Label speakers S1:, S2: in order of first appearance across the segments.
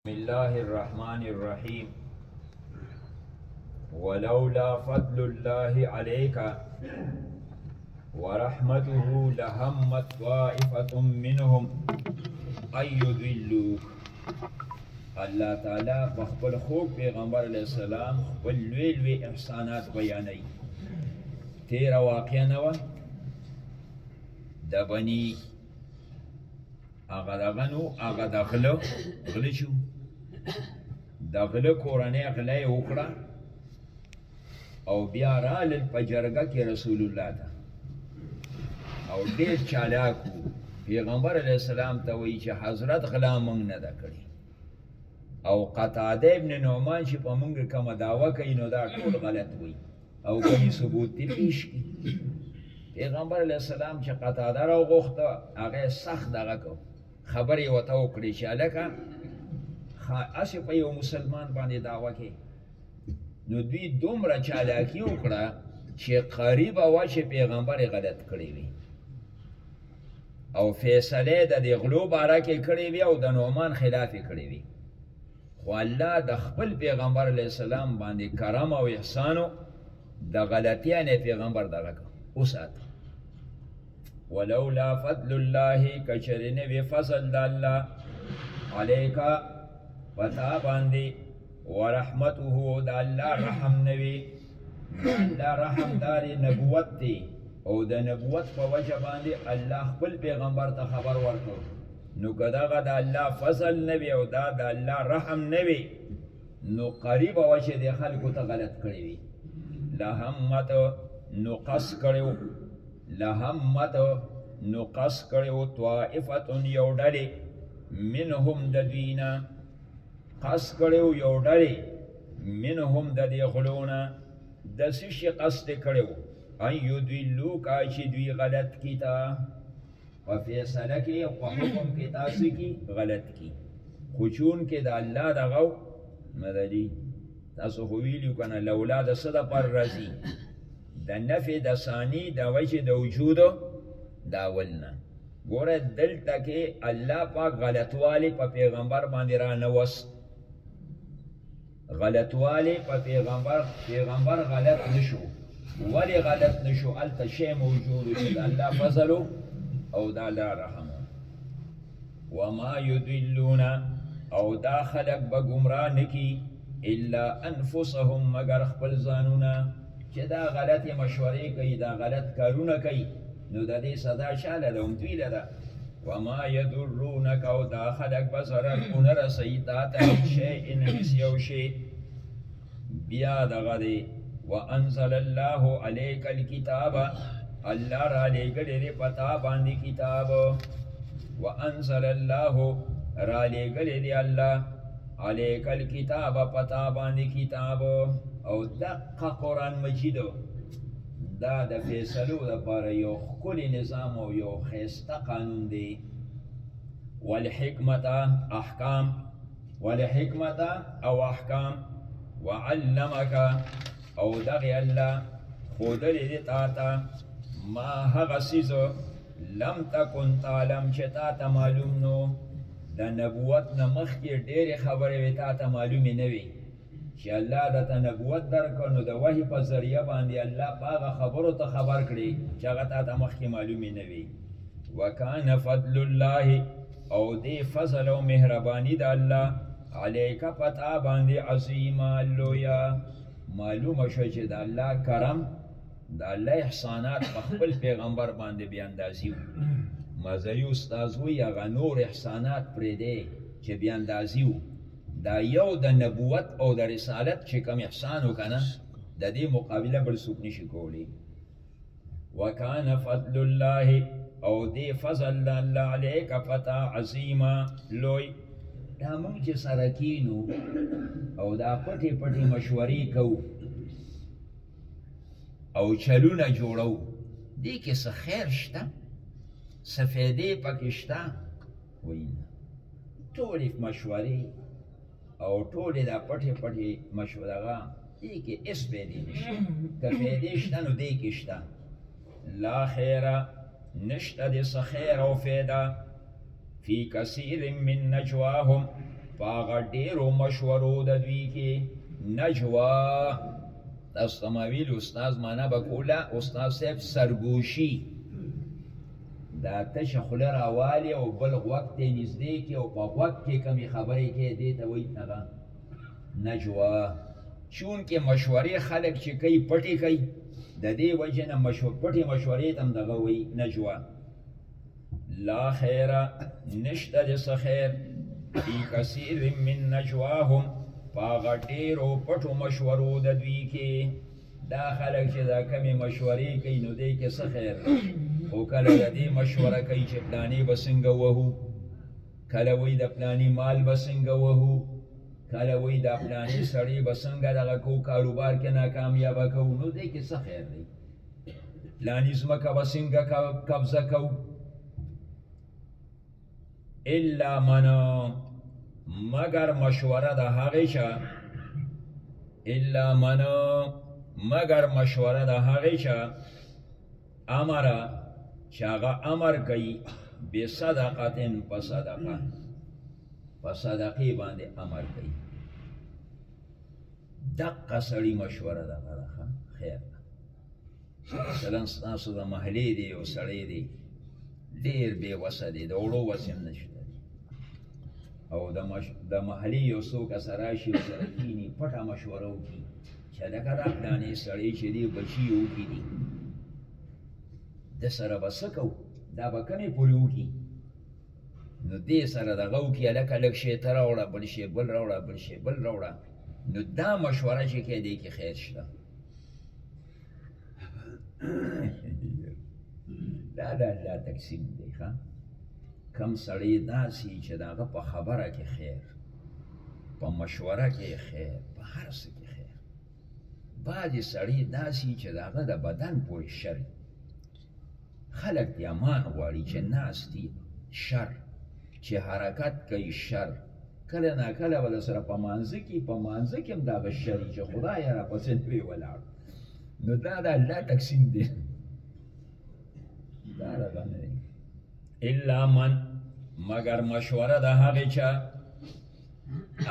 S1: بسم الله الرحمن الرحيم ولولا فضل الله عليك ورحمته لهمت طائفة منهم أن يذلوك الله تعالی په خپل خوږ پیغمبر علی السلام خپل لوی لوی احسانات بیانوي تیر واقع نه و د بنی هغه دغه نو هغه دغله غلی شو دغله کورنۍ غله یې وکړه او بیا رالل په جرګه کې رسول الله ته او ډېر چالاک و پیغمبر علیه السلام ته وایي چې حضرت غلا موږ نه ده کړې او قتاده ابن نعمان چې په موږ کومه دعوه کوي نو دا ټول غلط وایي او کوم ثبوت دی پیش کی پیغمبر علی السلام چې قطاده را غوښته هغه سخت دغه کو خبرې وته وکړي چې الکه اسی په یو مسلمان باندې داوا کې نو دوی دومره چالاکی وکړه چې قریب وا چې پیغمبر غلط کړی وي او فیصله د دې غلو باره کې کړی وي او د نومان خلاف کړی وي خو الله د خپل پیغمبر علی السلام باندې کرم او احسان د غلطیا نه پیغمبر دغه اوسات ولولا فضل الله کچرنه وی فضل د الله علیکا پتا باندې ورحمته د الله رحم نوی الله رحم دار نبوت دی او د نبوت په وجه باندې الله خپل پیغمبر ته خبر ورکړ نو که دغه د الله فضل نه وي او دا د الله رحم نه وي نو قریبه وه چې د خلکو ته غلط کړی وي لهمت نو قص کړی و لهمت نو قص کړی و طائفة یو ډلې منهم د دوی نه قص کړی و یو ډلې منهم د دې غلو نه د څه شي قصد کړی و ان یدلوکا چې دوی غلط کي تا په فیصله کې او په حکم کې تاسو کی غلط کی خو چون کې د الله دغه مددي تاسو خو ویلو کنه لولا د صد پر رضی د نفع د ثانی د وجه د وجود دا ولنه ګوره دلته کې الله پاک غلطوالی په پیغمبر باندې را نوست غلطوالی په پیغمبر پیغمبر غلط نشو ولی غلط نشو الته شی موجود چې د الله فضل او د الله رحم وما یدلون او دا خلق به گمراه نکی الا انفسهم مگر خپل ځانونه چې دا غلطې مشورې کوي دا غلط کارونه کوي نو د دې سزا چاله ده هم دوی له ده وما يدرونك او دا خلق بزرر انر سيطا تحت شيء انس يو شيء بیا دغه دی وانزل الله عليك الكتاب الله را لګړې دې پتا باندې کتاب وانزل الله را لګړې دې الله علیک الكتاب پتا باندې کتاب او دقه قران مجید دا د فیصلو لپاره یو خولي نظام او یو خيسته قانون دی والحکمت احکام والحکمت او احکام وعلمک او دغه الله خودلې دې تا ته ما هغه سیزو لم تکن تعلم چې تا ته معلوم نو د نبوت نه مخکې ډېرې خبرې وې تا ته معلومې نه وي چې الله د ته نبوت درکړ نو د وحي په ذریعه باندې الله په هغه خبرو ته خبر کړي چې هغه تا ته مخکې معلومې نه وي وکان فضل الله او دې فضل او مهرباني د الله علیک پتا باندې عظیما لویا معلومه شوه چې د الله کرم د الله احسانات په خپل پیغمبر باندې بې اندازې وو مازه یو استاذ وی هغه نور احسانات پرې دی چې بې اندازې وو دا یو د نبوت او د رسالت چې کوم احسان وکنه د دې مقابله بل څوک نشي کولی وکان فضل الله او دې فضل الله علیک فتا عظیما لوی دا مونږ چې سره کینو او دا پټې پټې مشورې کوو او چلونه جوړو دې کې څه خیر شته څه فایدې پکې شته وایي نه ټولې مشورې او ټولې دا پټې پټې مشوره دې کې هېڅ فایدې نشته که فایدې شته نو دې کې شته لا خیر نشته د سخیر او فیدا فی کثیر من نجواهم پاغه ډیرو مشورو د دوی کې نجوا تاسو ته ما ویل استاد معنا به کوله استاد صاحب سرګوشي دا تش خوله راوالي او بل غوږ ته نږدې کې او په غوږ کې کمی خبرې کې دی ته وایي هغه نجوا چون کې مشورې خلک چې کوي پټې کوي د دې وجه نه مشو پټې مشورې تم دغه وي نجوا لا خیره نشته د څه خیر فی کثیر من نجواهم پاغه ډیرو پټو مشورو د دوی کې دا خلک چې دا کمی مشورې کوي نو دې کې څه خیر دی خو کله د دې مشوره کوي چې پلانې به څنګه وهو کله وی د پلانی مال بسنګ وهو کله وی د پلانی سړی بسنګ دغه کو کاروبار کې ناکامیاب کو نو دې کې څه خیر دی پلانی زمکه بسنګ قبضه کو الا من مگر مشوره د هغه چا الا من مگر مشوره د هغه چا امر چې هغه امر کوي به صدقاتن په صدقه په صدقه باندې امر کوي دقه سړی مشوره ده غره خیر مثلا تاسو د محلې دی او سړی دی ډیر بې وسه دی د وړو وسم نشته او د مش... د محلي یو څوک سره شي سره کینی پټه مشوره وکړي چې لکه دا پلانې سړی چې دی بچي یو کې دي د سره به څه کوو دا به کمې پورې وکړي نو دې سره دغه وکړي هلکه لږ شی ته راوړه بل شی بل راوړه بل شی بل راوړه نو دا مشوره چې کې دی کې خیر شته دا د الله تقسیم دی ښه کم سړی داسې چې د هغه په خبره کې خیر په مشوره کې خیر په هر څه کې خیر بعضې سړی داسې چې د هغه د بدن پورې شر خلک دې امان غواړي چې ناست دي شر چې حرکت کوي شر کله نا کله ول سره په مانځ کې په مانځ کې هم دا غشري چې خدای را پسې وی ولاړ نو دا د الله تقسیم دی دا راغلی الا من مگر مشوره د هغه چا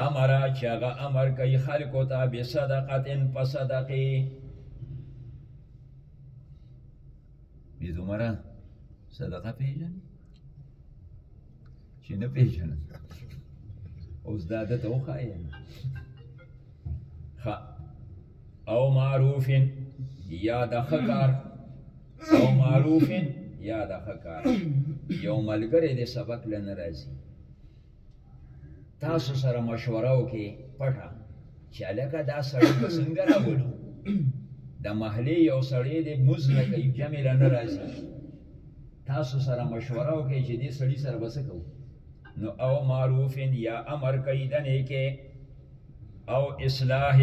S1: امر چې هغه امر کوي خلکو ته به صدقه ان په صدقه بې دومره صدقه پیژنې چې نه پیژنې اوس دا ده ته وښایې ښه او معروف یا د ښه کار او معروف یا د ښه کار یو ملګری دې سبق لنه راځي تاسو سره مشوره وکي پټه چې الکه دا سړی بسنګ راولو د محلې یو سړی دی موز نه کوي جمع له نه راځي تاسو سره مشوره وکړئ چې دې سړي سره بس کوو نو او معروف یا امر کوي د نیکه او اصلاح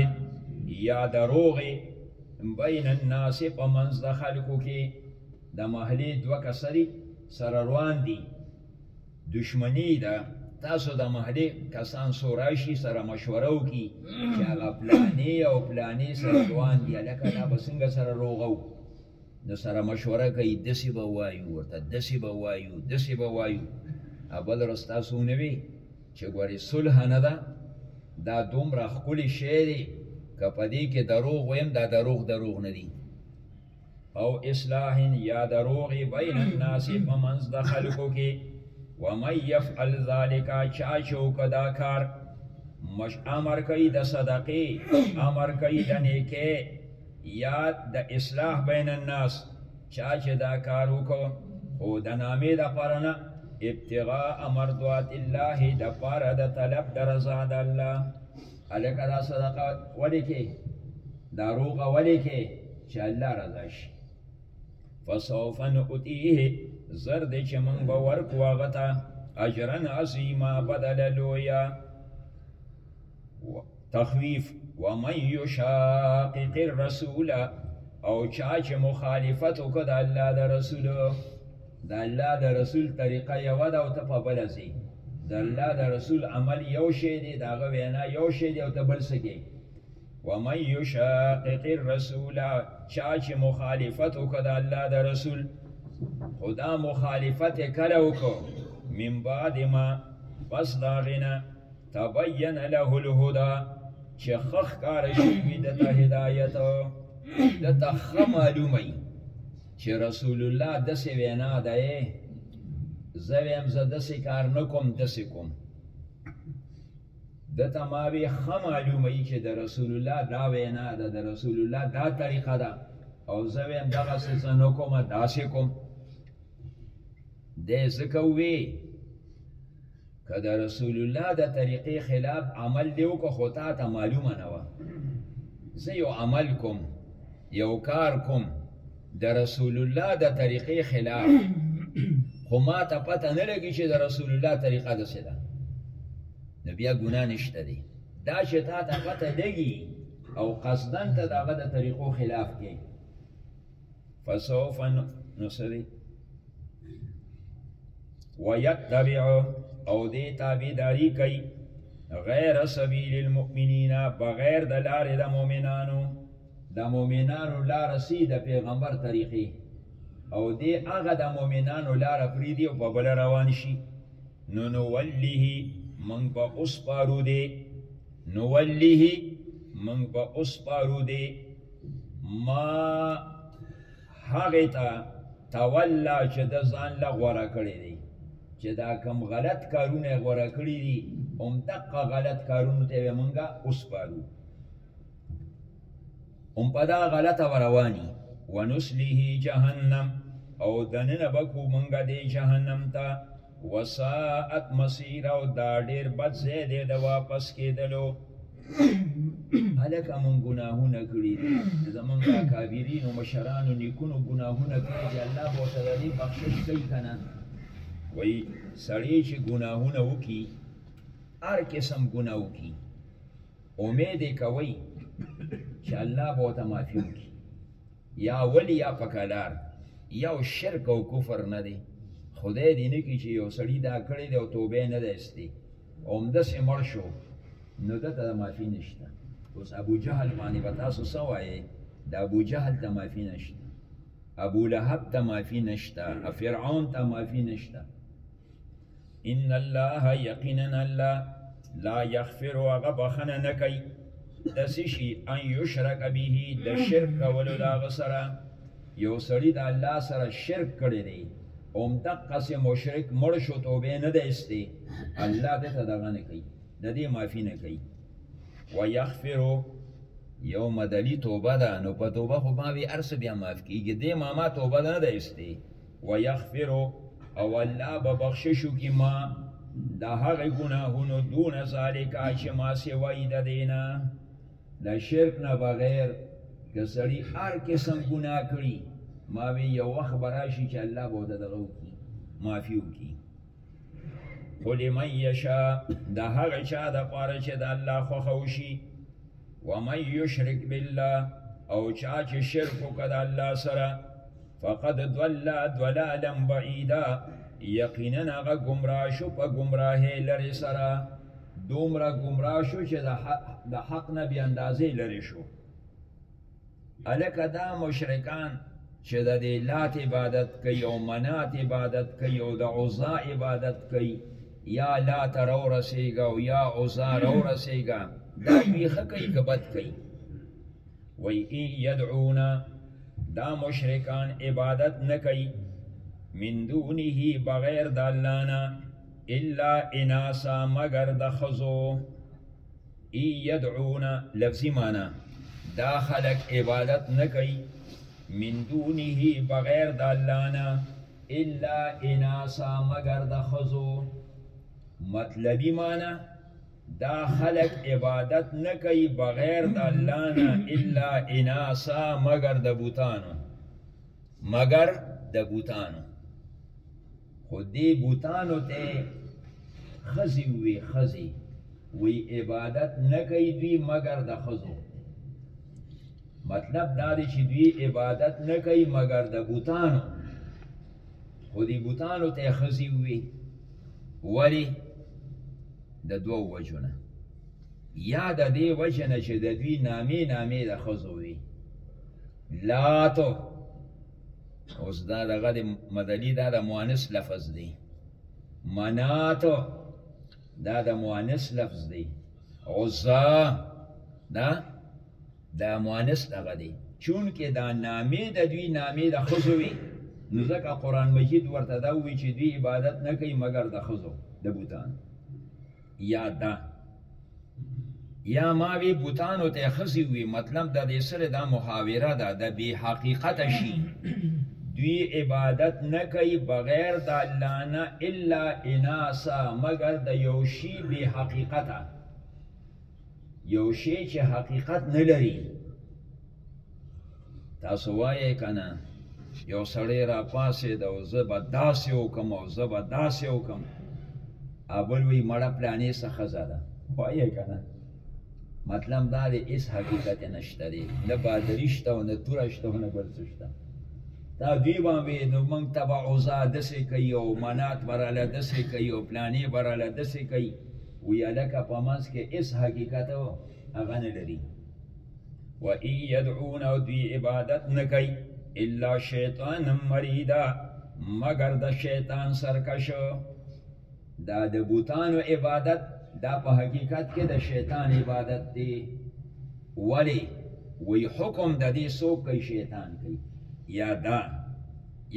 S1: یا دروغ بین الناس په منځ د خلکو کې د محلې دوه کسری سره روان دي دشمني ده تاسو د محلې کسان سو راشي سره مشوره وکي چې هغه پلانې او پلانې سره روان دي لکه دا به څنګه سره روغو نو سره مشوره کوي دسې به وایو ورته دسې به وایو دسې به وایو بل ورځ تاسو ونه وي چې ګورې صلح نه ده دا دومره ښکلی شی دی که په دې کې دروغ ویم دا دروغ دروغ نه دي او اصلاح یا دروغی بین الناس په منځ د خلکو کې و من یفعل ذلک چا چوک دا کار مش امر کوي د صدقې امر کوي د نیکه یا د اصلاح بین الناس چا چې دا کار وکړو خو د نامې د پاره نه ابتغاء مرضات الله د پاره د طلب د رضا د الله الکه دا صدقه ولې کې دا روغه ولې کې چې الله رضا شي فسوف نؤتيه زر دې چې مونږ به ورکو هغه ته اجرا عظیما بدل لویا تخویف ومن یشاقق الرسول او چا چې مخالفت وکړ د الله د رسول د الله د رسول طریقه یو ده او ته په بل ځې د الله د رسول عمل یو شی دی د هغه وینا یو شی دی او ته بل څه کې ومن یشاقق الرسول چا چې مخالفت وکړ د الله د رسول خدا مخالفت کله وکړو من بعد ما پس دا غنا تبین له الهدى چې خخ کار شي د هدایت د تخ معلومه چې رسول الله دسې وینا ده زه ویم زه دسې کار نه کوم دسې کوم د تماوی خه معلومه ای چې د رسول الله دا وینا ده د رسول الله دا طریقه ده او زه ویم دغه څه نه کوم داسې کوم د ځکه وی که د رسول الله د طریقې خلاف عمل دی وکړو خو تا ته معلومه نه وه زه یو عمل کوم یو کار کوم د رسول الله د طریقې خلاف خو ما ته پته نه لګي چې د رسول الله طریقه د څه ده نو بیا ګناه نشته دی دا چې تا ته پته لګي او قصدن ته دغه د طریقو خلاف کې فسوف نو سری ويتبع او دې تابعداري کوي غیر سبیل المؤمنین بغیر د لارې د مؤمنانو د مؤمنانو لار سي د پیغمبر طریقې او دې هغه د مؤمنانو لار پریدي او په بل روان شي نو نو ولیه من په اوس پارو دې نو ولیه من په اوس پارو دې ما هغه ته تولا چې د ځان له غوړه کړی دی چې دا کم غلط کارونه غوړه کړی دي هم دقه غلط کارونه ته مونږه اوس پارو هم په دا غلطه ورواني ونسلیه جهنم او دننه بکو مونږه دی جهنم ته وساعت مسیر او دا ډیر بد ځای دی د واپس کېدلو الکه مونږ ګناهونه کړي دي زمونږ د اکابرینو مشرانو نیکونو ګناهونه کړي چې الله به ورته د دې بخشش کوي که نه وایي سړی چې ګناهونه وکړي هر قسم ګناه وکړي امید یې کوئ چې الله به ورته معافي وکړي یا ولی یا پکلار یو شرک او کفر نه دی خدای دې نه کی چې یو سړی دا کړی دی او توبه نه دی استی اوم د سه مړ شو نو دته معافی نشته اوس ابو جهل باندې به تاسو سوایې د ابو جهل ته معافی نشته ابو لهب ته معافی نشته فرعون ته معافی نشته ان الله یقینا الله لا یغفر هغه بخنه نه کوي د سشي ان یشرک به د شرک کولو دا غسره یو سړی د الله سره شرک کړی دی اوم د قسم مشرک مړ شو توبه نه ده استه الله دې ته دغه نه کوي د دې معافي نه کوي ويغفر یو مدلی توبه ده نو په توبه خو باندې ارس بیا معاف کیږي دې ماما توبه نه ده استه ويغفر او الله به بخشش کی ما د هغه ګناهونو دون ذالک چې ما سیوای د دینه د شرک نه بغیر که سړی هر قسم ګناه کړي ما وی یو وخت براشي چې الله به ته دغه وکي معافي وکي قل من یشا د هغه چا د پاره چې د الله خوښه وشي ومن یشرک بالله او چا چې شرک وکړ د الله سره فقد ضل ضلالا بعیدا یقینا هغه گمراه شو په گمراهۍ لرې سره دومره گمراه شو چې د حق نه بې اندازې لرې شو الکه دا مشرکان چې د دې لات عبادت کوي او منات عبادت کوي او د عزا عبادت کوي یا لات رو رسیږي او یا عزا رو رسیږي دا دوی ښه کوي که بد کوي وایي ان یدعونا دا مشرکان عبادت نه کوي من دونه بغیر د الله نه الا اناسا مگر د خزو ای یدعون لفظی مانا دا خلق عبادت نکی من دونه بغیر د الله نه الا اناسا مگر د خزو مطلبی مانا دا خلق عبادت نکی بغیر د الله نه الا اناسا مگر د بوتانو مګر د بوتانو خو دې بوتانو ته خزي وي خزي وی عبادت نه کوي دوی مګر د خزو مطلب دا دی چې دوی عبادت نه کوي مګر د بوتانو خو دې بوتانو ته خزي وي ولی د دوو وجونه یا د دې وجنه چې د دوی نامې نامې د خزو وي لاتو اوس دا دغه د مدني دا د مؤنث لفظ دی مناتو دا د مؤنث لفظ دی عزا دا د مؤنث دغه دی چون کې دا نامې د دوی نامې د خزو وي نو ځکه قران مجید ورته دا وی چې دوی عبادت نه کوي مګر د خزو د بوتان یا دا یا ما وی بوتانو ته خزی وی مطلب د دې سره دا محاوره ده د بی حقیقت شي دوی عبادت نه کوي بغیر د الله نه الا اناسا مگر د یو شی بی حقیقت یو شی چې حقیقت نه لري تاسو وایې که نه یو سړی را پاسې د او زه به داسې وکم او زه به داسې وکم ابل وی مړه پلانې څه ښځه ده وایې که نه مطلب دا دی هیڅ حقیقت نشته دی نه بادري شته او نه توره شته او نه بل څه شته دا دوی به وي نو موږ ته به اوزا داسې کوي او منات به راله داسې کوي او پلانې به راله داسې کوي وی الکه په منځ کې اس حقیقت هغه نه لري و ان يدعون او دوی عبادت نه کوي الا شیطان مریدا مگر د شیطان سرکش دا د بوتانو عبادت دا په حقیقت کې د شیطان عبادت دی ولی وی حکم د دې سوک کوي شیطان کوي یا دا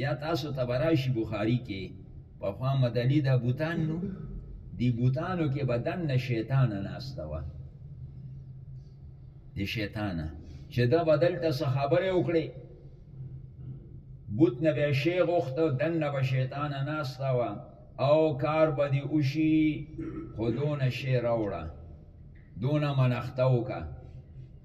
S1: یا تاسو تبراشی بخاری کې په خوا مدلی دا بوتان نو دی بوتانو کې بدن نه شیطانه ناسته وه دی شیطانه چې دا بدل ته څه خبرې وکړي بوت نه به شی غوښته دن نه به شیطانه ناسته وه او کار به دی وشي خو دونه شی راوړه دونه منښته وکړه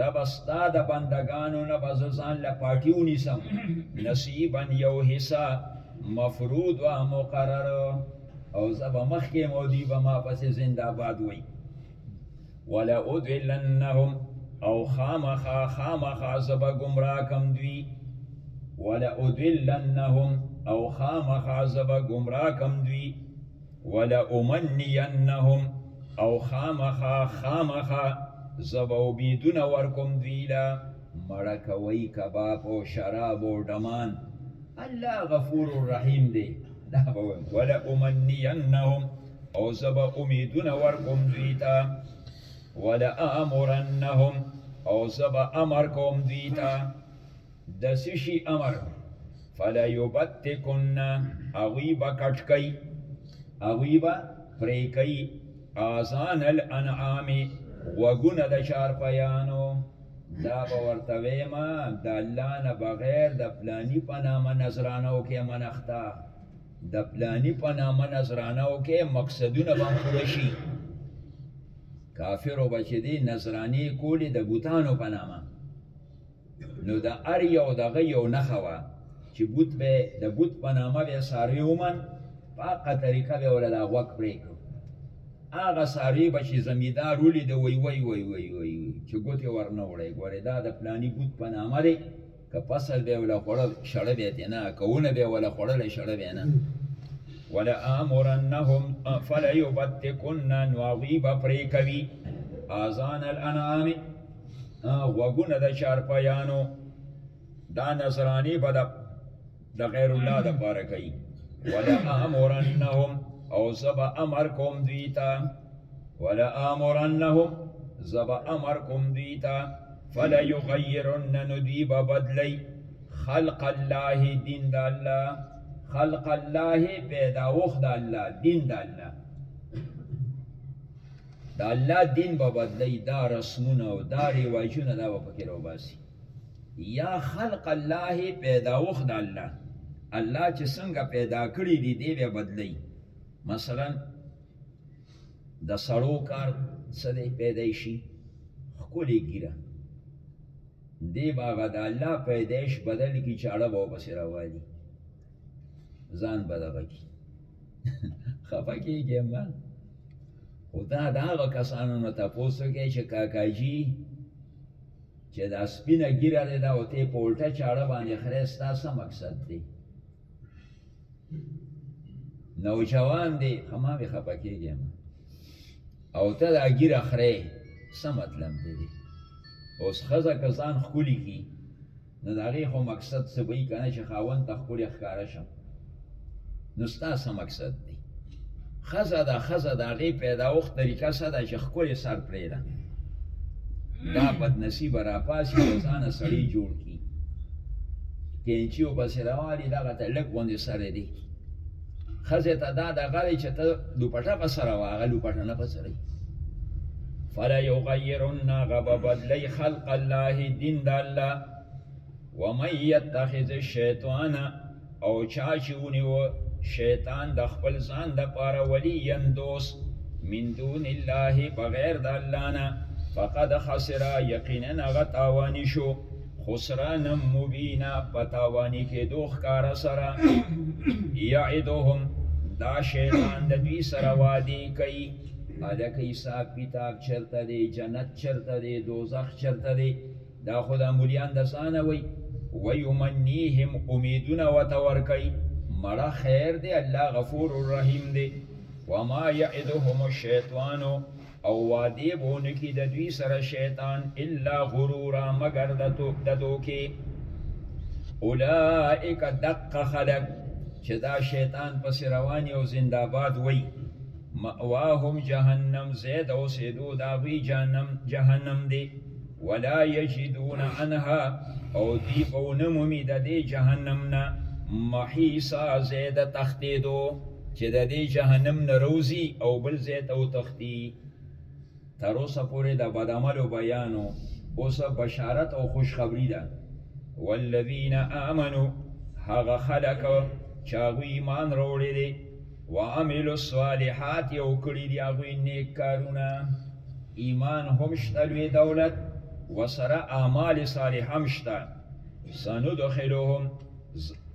S1: رب ستا د بندگانو نه به زه ځان له پاټي ونیسم نصیبا یو حصه مفروض و مقرر او زه به مخکې یم او دوی به ما پسې زندهباد وایي ولأضلنهم او خامخا خامخا زه به ګمراه کم دوی ولأضلنهم او خامخا زه به ګمراه کم دوی ولأمنینهم او خامخا خامخا زبو بیدون ورکم دویلا مړکوي کباب او شراب او ډمان الله غفور الرحیم دی دا به ولا امنینهم او زب امیدونه ورکوم دوی ته ولا امرنهم او زب امر کوم دوی ته د څه شي امر دی فلیبتکن هغوی به کټ کوي هغوی به پرې کوي آزان الانعام غوږونه د چارپیانو دا به ورته وایم د الله نه بغیر د پلانی په نامه نظرانه وکړې منښته د پلانی په نامه نظرانه وکړې مقصدونه به پوره شي کافرو به چې دی نظرانې کولې د بوتانو په نامه نو د ار یو دغه یو نخه وه چې بوت به د بوت په نامه به ساروی ومن په هغه طریقه به ول دا غوږ پرې کړو هغه ساروی به چې زمیندار ولید وای وای وای وای وای چې ګوتې ورنه وړی ګورې دا د پلانی بوت په نامه دی که فصل به ول خوړل شړه به ته نه کونه به ول خوړل شړه به نه ولا امرنهم فلا يبتكن نواغي بپرې کوي اذان الانعام غوګونه د چارپایانو دا نظرانی به د غیر الله د پاره کوي ولا امرنهم او زبا امر کوم دیتا ولا امرنهم زبا امر کوم دیتا فلا یغیرن ندیب بدلی خلق الله دین د الله خلق الله پیداوخ د الله دین د الله دا الله دین به بدلی دا رسمونه او دا ریواجونه دا به پکې روباسي یا خلق الله پیدا وخ دا الله الله چې څنګه پیدا کړی دی دی به بدلی مثلا د سړو کار څه دی پیدایشي خکلی ګیره دی باغه د الله پیدایش بدل کی چاړه به پسې راوالي ځان بدغه کی خفه کېږي ما خو دا د هغه کسانو نه تپوس وکړئ چې کاکاجي چې دا سپینه ګیره دی دا او ته په الټه چاړه باندې خرې ستا څه مقصد دی نوجوان دی خما مې خفه کېږي ما او ته دا ګیره خرې څه مطلب دی اوس ښځه که ځان ښکلي کړي نو د هغې خو مقصد څه به وي که نه چې خاوند ته ښکلې ښکاره شم نو ستا څه مقصد دی ښځه ده ښځه د هغې پیداوښت طریقه څه ده چې ښکلې سر پرېږده دا بدنصیبه راپاسي د ځانه سړی جوړ کړي کینچي ورپسې راوالي دغه ته لږ غوندې سر دی خزه ته دا دغه وی چې ته دوپټه په سره واغه دوپټه نه په سره فلا یغیرن غب بدلی خلق الله دین د الله ومن یتخذ الشیطان او چا چې ونیو شیطان د خپل ځان د پاره ولی یندوس من دون الله بغیر د الله نه فقد خسر یقینا غتاوانی شو خسرانا مبینا پتاوانی کې دوخ کار سره یعدهم دا شیطان د دوی سره وادي کوي الک حساب کتاب چرته دی جنت چرته دی دوزخ چرته دی دا خدا مليان د ځانه وي ويمنيهم اميدونه وتورکي مړه خیر دی الله غفور الرحیم دی وما يعدهم الشیطان او وعدې به ونه کړي د دوی سره شیطان الا غرورا مګر د دوکې اولئک دق خلق چې دا شیطان پسې روان او زندهباد وي مأواهم جهنم زید اوسېدو د هغوی جهنم دی ولا یجدون عنها او دی بونمومی د دې جهنم نه محیصا زید تختیدو چې د دې جهنم نه روزي او بل زید او تختی تر اوسه پورې د بدعملو بیانو اوس بشارت او خوشخبری ده والذین آمنو هغه خلک چې هغوی ایمان راوړی دی وعملوا الصالحات یو کړی دی هغه نیک کارونه ایمان هم شته لوی دولت وسره اعمال صالح هم شته سندخلهم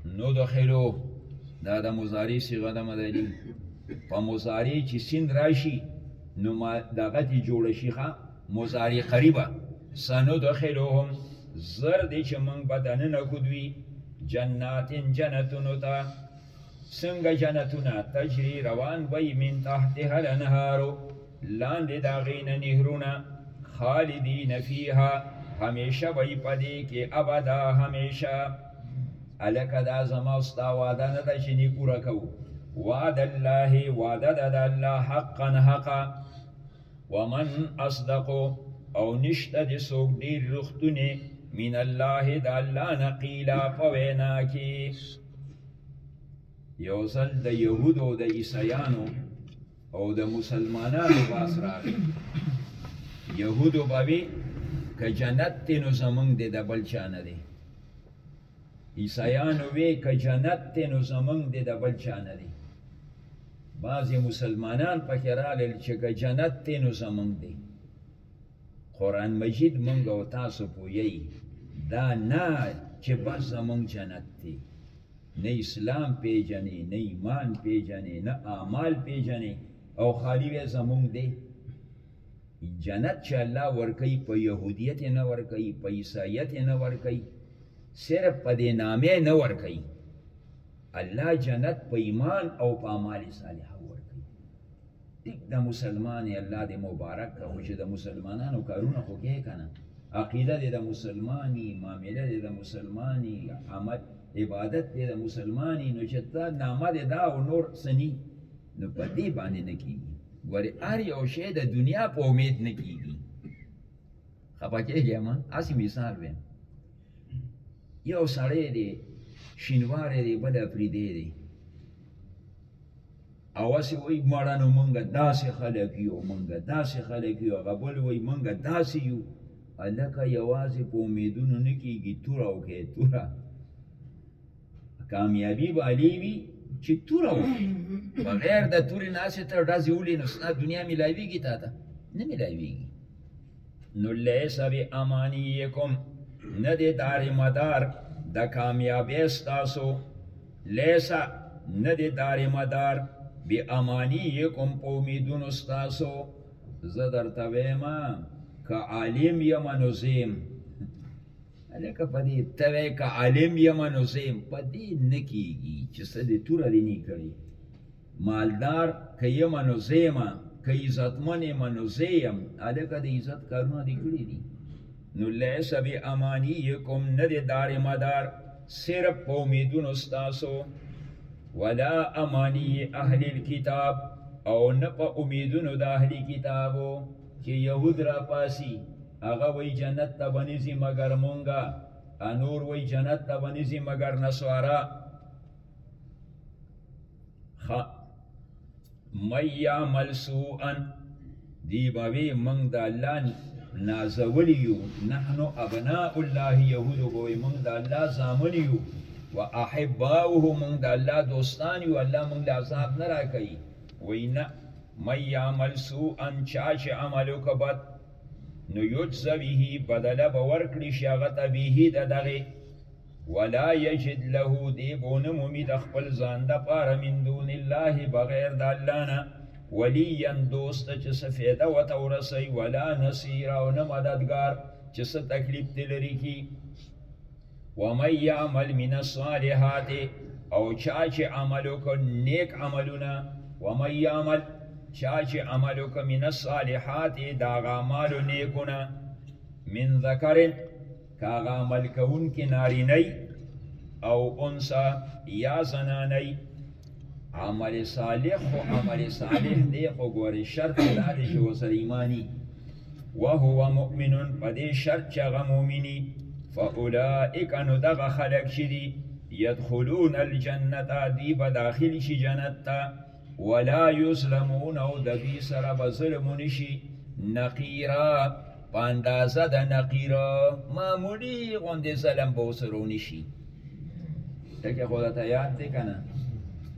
S1: ندخلو دا د مضارع صيغه د مداري په مضارع چې سین راشي نو ما دغه تی جوړ شي ښا مضارع قریبه سندخلهم زر دې چې موږ بدننه کو دوی جناتن جنتونو ته څنګه جنتونه تجری روان وی من تحتها الانهار لاندې دا غینه نهرونه خالدین فیها همیشه وی پدې کې ابدا همیشه الکه دا زما ستا وعده نه ده چې نه پوره کوو وعد الله وعده د الله حقا حقا ومن اصدق او نشته د سوګ ډیر رختونه من الله د الله نقیلا پوینا کی یو ځل د يهودو د عیسایانو او د مسلمانانو باس راغی يهودو باوی که جنت تی نو زمونږ دی د بل چا نه دی عیسایانو وې که جنت دی نو زمونږ دی د بل چا نه دی. بعضې مسلمانان پکې راغلل چې که جنت دی نو زمونږ دی. قرآن مجید مونږ او تاسو پوهیي دا نه چې بس زمونږ جنت دی. نه اسلام پیژنې، نه ایمان پیژنې، نه اعمال پیژنې او خالي وې زمونږ دی. جنت چې الله ورکوي په يهودیت یې نه ورکوي په عیسایت یې نه ورکوي صرف په دې نامې نه ورکوي الله جنت په ایمان او په اعمال صالحه ورکوي ټیک د مسلمان الله دې مبارک که خو چې د مسلمانانو کارونه خو کې که نه عقیده دې د مسلمانی معامله دې د مسلمانی عمل عبادت دې د مسلمانی نو چې تا نامه دې دا او نور سنی نو په دې باندې نه کېږي ګورې هر یو شی د دنیا په امید نه کېږي خپه کېږي ما هسې مثال ویم یو سړی دی شینواری دی بل اپریدی دی او هسې وایي مړه نو مونږ داسې خلک یو مونږ داسې خلک یو هغه بل وایي مونږ داسې یو هلکه یوازې په امیدونو نه کېږي توره وکړې توره کامیابی به علی وی چې توره وکړي بغیر د تورې ناسې ته ډزې ولي نو ستا دنیا میلاویږي تا ته نه میلاویږي نو لیس بی امانیکم نه دی دار مدار د کامیابی ستاسو لیسا نه دی دار مدار بی امانیکم په امیدونو ستاسو زه درته وایم که عالم یم نو زیم لکه په دې ته وای که عالم یم نو زه یم په دې نه کېږي چې څه دې توره دې نه کړي مالدار که یم نو زه یم که عزتمن یم نو زه یم هلکه د عزت کارونه دې کړي دي نو لیس بې امانی کوم نه دې دار مدار صرف په امیدونو ستاسو ولا امانی اهل الكتاب او نه په امیدونو د اهل کتابو چې يهود را پاسي هغه وای جنت ته بنځي مګر مونږه انور وای جنت ته بنځي مګر نسوارا خ مَن يَعْمَلْ سُوءًا دی باوی مونږ د الله نازولی یو نحنو ابناء الله یهود بوی مونږ د الله زامن یو و احباؤه مونږ د الله دوستان یو الله مونږ له عذاب نه راکړي وی نه من یعمل سوءا چا چې عمل وکړ بد نو یجز به بدله به ورکړي شي هغه ته به د دغه ولا یجد له دی بونه مومي د خپل ځان د پاره من دون الله بغیر د الله نه ولیا دوست چې څه فایده وته ورسي ولا نصير او نه مددگار چې څه تکلیف تلری کی و من یعمل من الصالحات او چا چې عمل وکړ نیک عملونه و من یعمل چا چې عمل وکړ من الصالحات دا غمال نیکونه من ذکر کا غمل کون کې نارینه او انسا یا زنانه عمل صالح او عمل صالح دی خو ګوري شرط دا دی چې وسره ایمانی وهو مؤمن په دې شرط چې هغه مؤمني فاولئک نو دغه خلک چې دي يدخلون الجنه دی به داخل شي جنت ته ولا یظلمون او د دوی سره به ظلم نشي نقیرا په اندازه د نقیرا معمولی غوندې ظلم به وسره نشي ټکه خو درته یاد دی که نه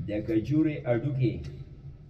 S1: د کجورې هډوکې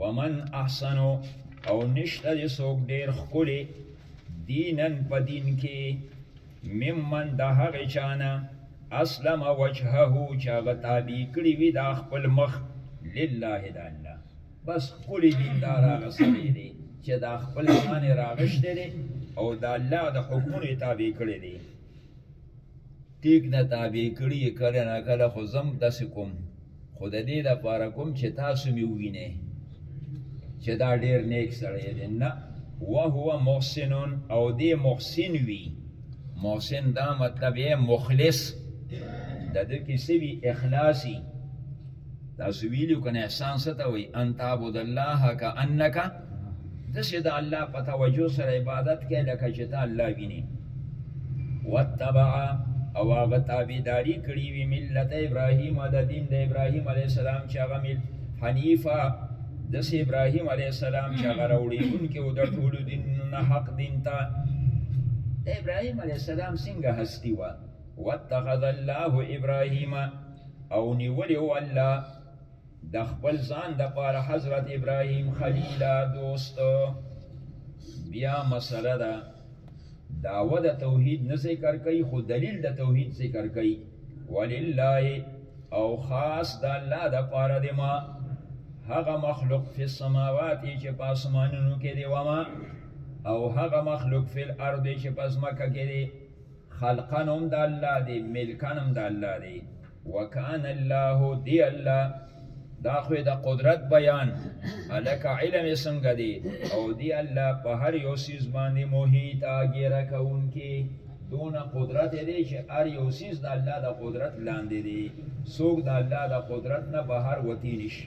S1: ومن احسن او نشته دې څوک ډېر ښکلی دینن په دین کې ممن د هغې چا نه اسلم وجهه چې هغه تابع کړي وي دا خپل مخ لله د الله بس ښکلی دیندار هغه سړی دی چې دا خپل ځان یې راغشتی دی او د الله د حکمونو یې تابع کړی دی ټیک نه تابع کړي کله نه کله خو زم داسې کوم خو د دې لپاره کوم چې تاسو مې ووینئ چې دا ډیر نیک سړی دی نه وهو محسن او دې محسن وي محسن دا مطلب یې مخلص د دې کې سوي اخلاصي تاسو ویلو کنه احسان څه ته وایي ان تعبد الله کانک دسې د الله په توجه سره عبادت کوي لکه چې ته الله ویني وتبع او هغه تابعداري کړې وي ملت ابراهیم د دین د ابراهیم علی السلام چې هغه مل حنیفه د سي ابراهیم علی السلام چې هغه راوړي انکه او د ټولو دینونو حق دین ته د ابراهیم علی السلام څنګه هستی و واتخذ الله ابراهیم او نیولی او الله د خپل ځان د پاره حضرت ابراهیم خلیل دوست بیا مسله ده داوه د توحید نه ذکر کوي خو دلیل د توحید ذکر کوي ولله او خاص د الله د پاره دی ما هغه مخلوق فی السماوات چې په اسمانونو کې دی وما او هغه مخلوق فی الارض چې په ځمکه کې دی خلقان هم د الله دی ملکان هم د الله دی وکان الله دی الله دا خو د قدرت بیان الک علم څنګه دی او دی الله په هر یو سیز باندې محیط اګیره کونکي دون قدرت دی چې هر یو سیز د الله د قدرت لاندې دی څوک د الله د قدرت نه بهر وتی نشي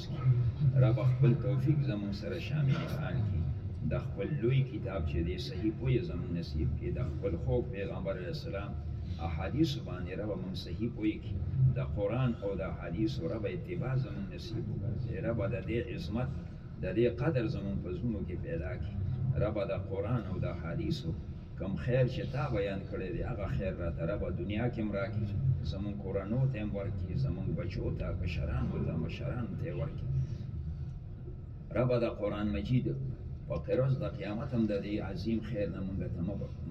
S1: اخلاص کی رب خپل توفیق زمون سره شامل خان کی د خپل لوی کتاب چې دی صحیح پوی زمون نصیب کی د خپل خوږ پیغمبر علیه السلام احادیث باندې رب مون صحیح پوی کی د قران او د احادیث رب اتباع زمون نصیب وګرځي رب د دې عظمت د دې قدر زمون په زړونو کې پیدا کی رب د قران او د احادیث کوم خیر چې تا بیان کړی دی هغه خیر راته ربه دنیا کې هم راکړي زمونږ کورنو ته هم ورکړي زمونږ بچو ته کشرانو ته مشرانو ته یې ورکړي ربه د قرآن مجید په قرز د قیامت هم د دې عظیم خیر نه مونږ ته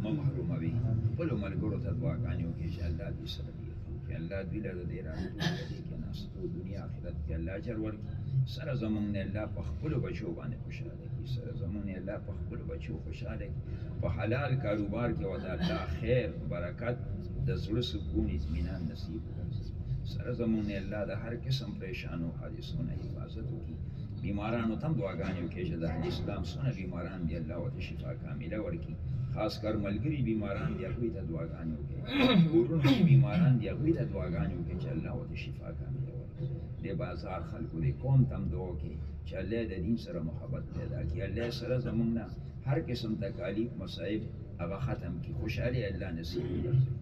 S1: مه محروموي خپلو ملګرو ته دعاګانې وکړي چې الله دوی سره دې کې الله دوی له دې راتلو له دې کېناستو دنیا آخرت کې الله اجر ورکړي سره زمونږ نه الله په خپلو بچو باندې خوشحاله زمونږ الله په خپل بچو خوشاله کی په حلال کاروبار کې ودا الله خیر برکت د زړه سکون اطمینان نصیب وګرځي سره زمونږ الله د هر قسم پریشانو حادثو نه حفاظت وکړي بیمارانو تم دعاګانې وکړي چې د اسلام سونه بیماران دی الله وته شفا کامله ورکړي خاص کر ملګری بیماران دی هغه ته دعاګانې وکړي ورونو بیماران دی هغه ته دعاګانې وکړي چې الله وته شفا کامله ورکړي د بازار خلکو د قوم تم دوه کې چې الله یې د دین سره محبت پیدا کړي، الله یې سره زموږ نه هر قسم تکالیف، مصائب هغه ختم کړي، خوشحالي الله نصیب وګرځوي.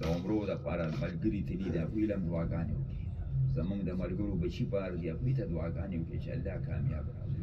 S1: د عمرو د پاره ملګری تلی دا کوی لم دعاګانې وکړي زمونږ د ملګرو بچی پار دی کوی ته دعاګانې وکړي چې الله کامیاب راځي